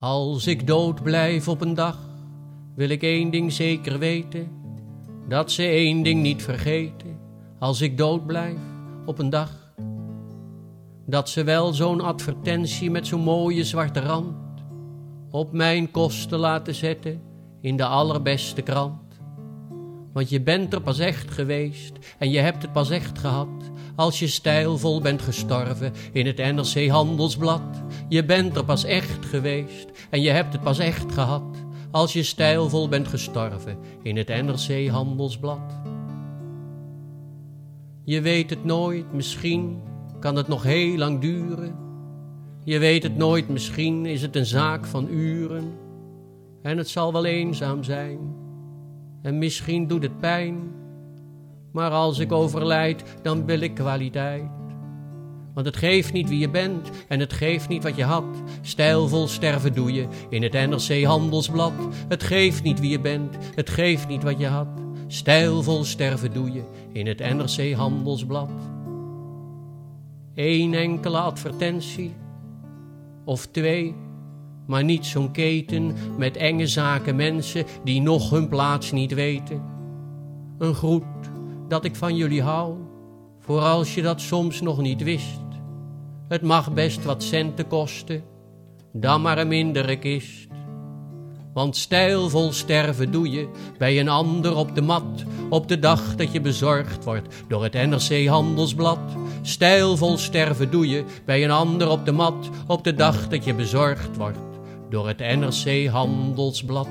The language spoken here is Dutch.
Als ik dood blijf op een dag, wil ik één ding zeker weten: dat ze één ding niet vergeten. Als ik dood blijf op een dag, dat ze wel zo'n advertentie met zo'n mooie zwarte rand op mijn kosten laten zetten in de allerbeste krant. Want je bent er pas echt geweest en je hebt het pas echt gehad als je stijlvol bent gestorven in het NRC Handelsblad. Je bent er pas echt geweest en je hebt het pas echt gehad als je stijlvol bent gestorven in het NRC Handelsblad. Je weet het nooit, misschien kan het nog heel lang duren. Je weet het nooit, misschien is het een zaak van uren. En het zal wel eenzaam zijn. En misschien doet het pijn. Maar als ik overlijd, dan wil ik kwaliteit. Want het geeft niet wie je bent en het geeft niet wat je had. Stijlvol sterven doe je in het NRC Handelsblad. Het geeft niet wie je bent, het geeft niet wat je had. Stijlvol sterven doe je in het NRC Handelsblad. Eén enkele advertentie of twee, maar niet zo'n keten met enge zaken mensen die nog hun plaats niet weten. Een groet dat ik van jullie hou, voor als je dat soms nog niet wist. Het mag best wat centen kosten, dan maar een mindere kist. Want stijlvol sterven doe je bij een ander op de mat, op de dag dat je bezorgd wordt door het NRC Handelsblad. Stijlvol sterven doe je bij een ander op de mat, op de dag dat je bezorgd wordt door het NRC Handelsblad.